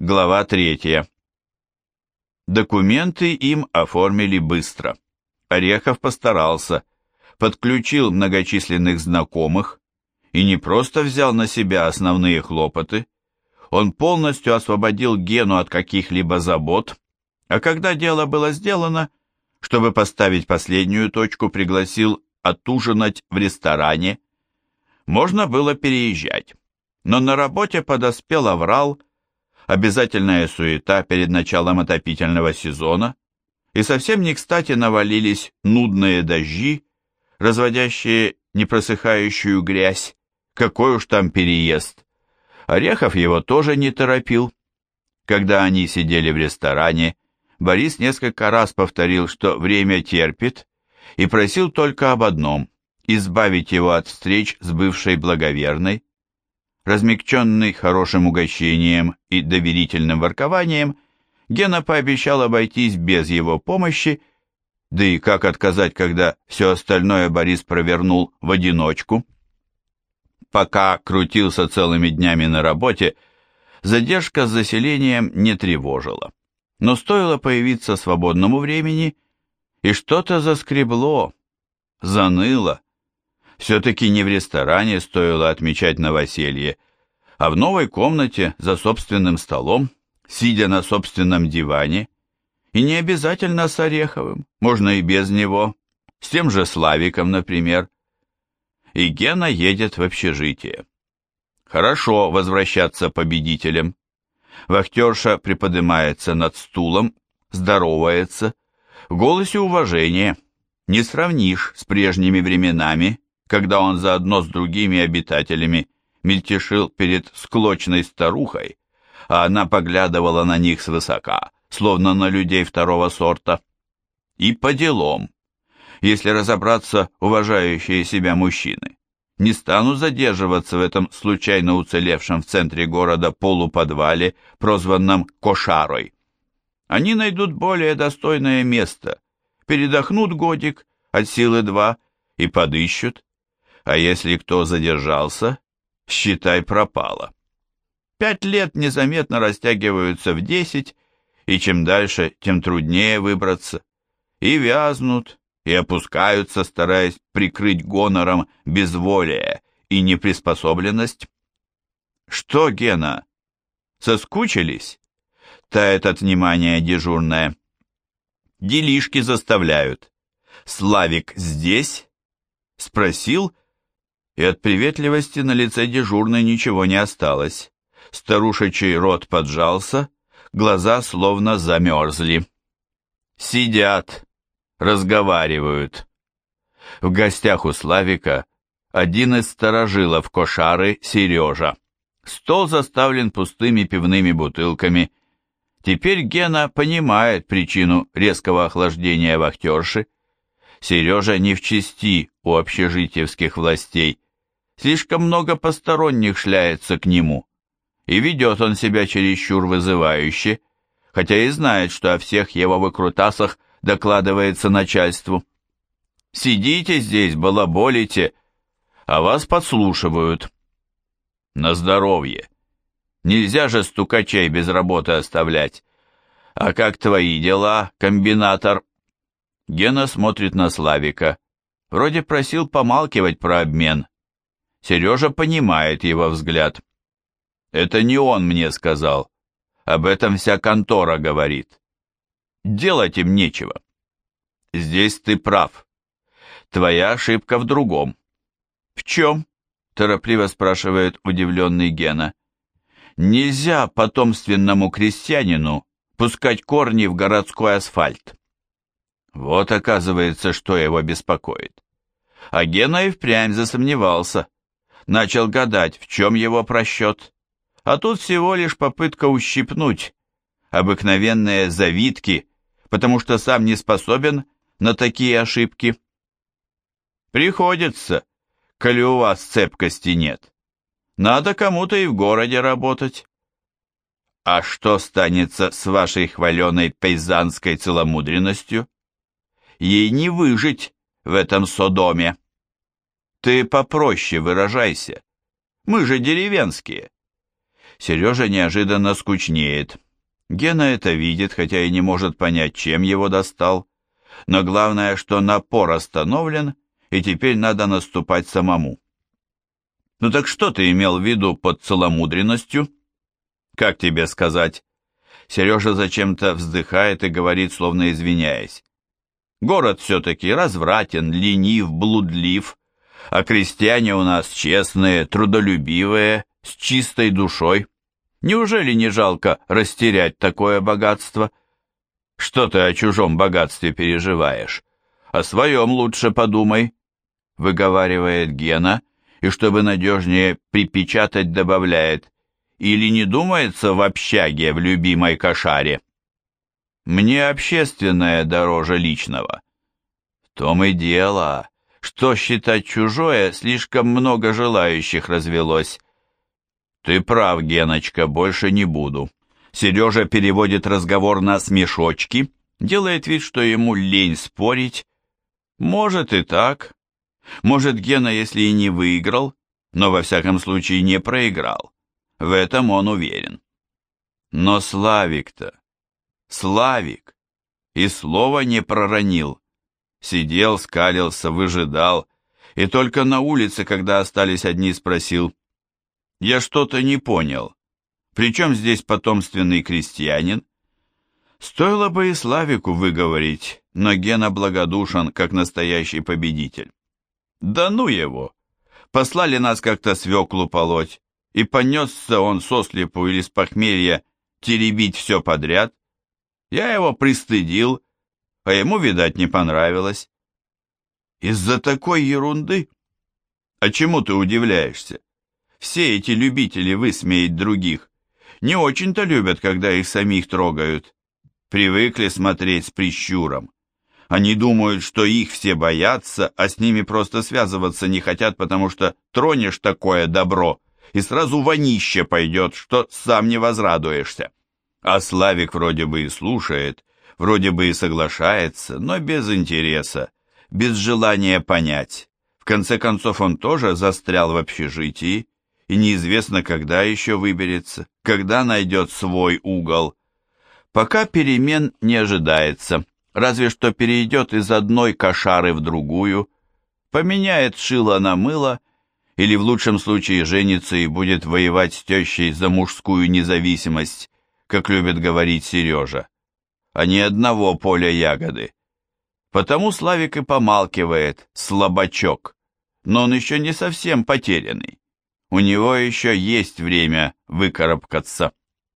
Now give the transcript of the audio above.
Глава третья. Документы им оформили быстро. Орехов постарался, подключил многочисленных знакомых и не просто взял на себя основные хлопоты, он полностью освободил Гену от каких-либо забот, а когда дело было сделано, чтобы поставить последнюю точку, пригласил отужинать в ресторане. Можно было переезжать, но на работе подоспел Аврал, обязательная суета перед началом отопительного сезона, и совсем не кстати навалились нудные дожди, разводящие непросыхающую грязь. Какой уж там переезд. Орехов его тоже не торопил. Когда они сидели в ресторане, Борис несколько раз повторил, что время терпит, и просил только об одном – избавить его от встреч с бывшей благоверной, Размягченный хорошим угощением и доверительным воркованием, Гена пообещал обойтись без его помощи, да и как отказать, когда все остальное Борис провернул в одиночку. Пока крутился целыми днями на работе, задержка с заселением не тревожила. Но стоило появиться свободному времени, и что-то заскребло, заныло, все-таки не в ресторане стоило отмечать новоселье, а в новой комнате за собственным столом, сидя на собственном диване, и не обязательно с Ореховым, можно и без него, с тем же Славиком, например. И Гена едет в общежитие. Хорошо возвращаться победителем. Вахтерша приподнимается над стулом, здоровается, в голосе уважение. Не сравнишь с прежними временами, когда он заодно с другими обитателями мельтешил перед склочной старухой, а она поглядывала на них свысока, словно на людей второго сорта. И по делам, если разобраться уважающие себя мужчины, не станут задерживаться в этом случайно уцелевшем в центре города полуподвале, прозванном Кошарой. Они найдут более достойное место, передохнут годик, от силы два, и подыщут, а если кто задержался, считай пропало. Пять лет незаметно растягиваются в десять, и чем дальше, тем труднее выбраться. И вязнут, и опускаются, стараясь прикрыть гонором безволие и неприспособленность. Что, Гена, соскучились? Тает от внимания дежурная. Делишки заставляют. Славик здесь? Спросил и от приветливости на лице дежурной ничего не осталось. Старушечий рот поджался, глаза словно замерзли. Сидят, разговаривают. В гостях у Славика один из сторожилов кошары Сережа. Стол заставлен пустыми пивными бутылками. Теперь Гена понимает причину резкого охлаждения вахтерши. Сережа не в чести у общежитиевских властей. Слишком много посторонних шляется к нему, и ведет он себя чересчур вызывающе, хотя и знает, что о всех его выкрутасах докладывается начальству. «Сидите здесь, балаболите, а вас подслушивают». «На здоровье. Нельзя же стукачей без работы оставлять. А как твои дела, комбинатор?» Гена смотрит на Славика. Вроде просил помалкивать про обмен, Сережа понимает его взгляд. Это не он мне сказал. Об этом вся контора говорит. Делать им нечего. Здесь ты прав. Твоя ошибка в другом. В чем? Торопливо спрашивает удивленный Гена. Нельзя потомственному крестьянину пускать корни в городской асфальт. Вот оказывается, что его беспокоит. А Гена и впрямь засомневался начал гадать, в чем его просчет. А тут всего лишь попытка ущипнуть, обыкновенные завитки, потому что сам не способен на такие ошибки. Приходится, коли у вас цепкости нет. Надо кому-то и в городе работать. А что станется с вашей хваленой пейзанской целомудренностью? Ей не выжить в этом Содоме. Ты попроще выражайся. Мы же деревенские. Сережа неожиданно скучнеет. Гена это видит, хотя и не может понять, чем его достал. Но главное, что напор остановлен, и теперь надо наступать самому. Ну так что ты имел в виду под целомудренностью? Как тебе сказать? Сережа зачем-то вздыхает и говорит, словно извиняясь. Город все-таки развратен, ленив, блудлив, а крестьяне у нас честные, трудолюбивые, с чистой душой. Неужели не жалко растерять такое богатство? Что ты о чужом богатстве переживаешь? О своем лучше подумай, выговаривает Гена, и чтобы надежнее припечатать, добавляет, или не думается в общаге в любимой кошаре? Мне общественное дороже личного. В том и дело, что считать чужое, слишком много желающих развелось. Ты прав, Геночка, больше не буду. Сережа переводит разговор на смешочки, делает вид, что ему лень спорить. Может и так. Может, Гена, если и не выиграл, но во всяком случае не проиграл. В этом он уверен. Но Славик-то, Славик, и слова не проронил. Сидел, скалился, выжидал, и только на улице, когда остались одни, спросил, «Я что-то не понял. Причем здесь потомственный крестьянин?» Стоило бы и Славику выговорить, но Гена благодушен, как настоящий победитель. «Да ну его! Послали нас как-то свеклу полоть, и понесся он сослепу или с похмелья теребить все подряд. Я его пристыдил, а ему, видать, не понравилось. Из-за такой ерунды? А чему ты удивляешься? Все эти любители высмеять других не очень-то любят, когда их самих трогают. Привыкли смотреть с прищуром. Они думают, что их все боятся, а с ними просто связываться не хотят, потому что тронешь такое добро, и сразу вонище пойдет, что сам не возрадуешься. А Славик вроде бы и слушает, вроде бы и соглашается, но без интереса, без желания понять. В конце концов он тоже застрял в общежитии, и неизвестно, когда еще выберется, когда найдет свой угол. Пока перемен не ожидается, разве что перейдет из одной кошары в другую, поменяет шило на мыло или в лучшем случае женится и будет воевать с тещей за мужскую независимость, как любит говорить Сережа, а не одного поля ягоды. Потому Славик и помалкивает, слабачок, но он еще не совсем потерянный. У него еще есть время выкарабкаться.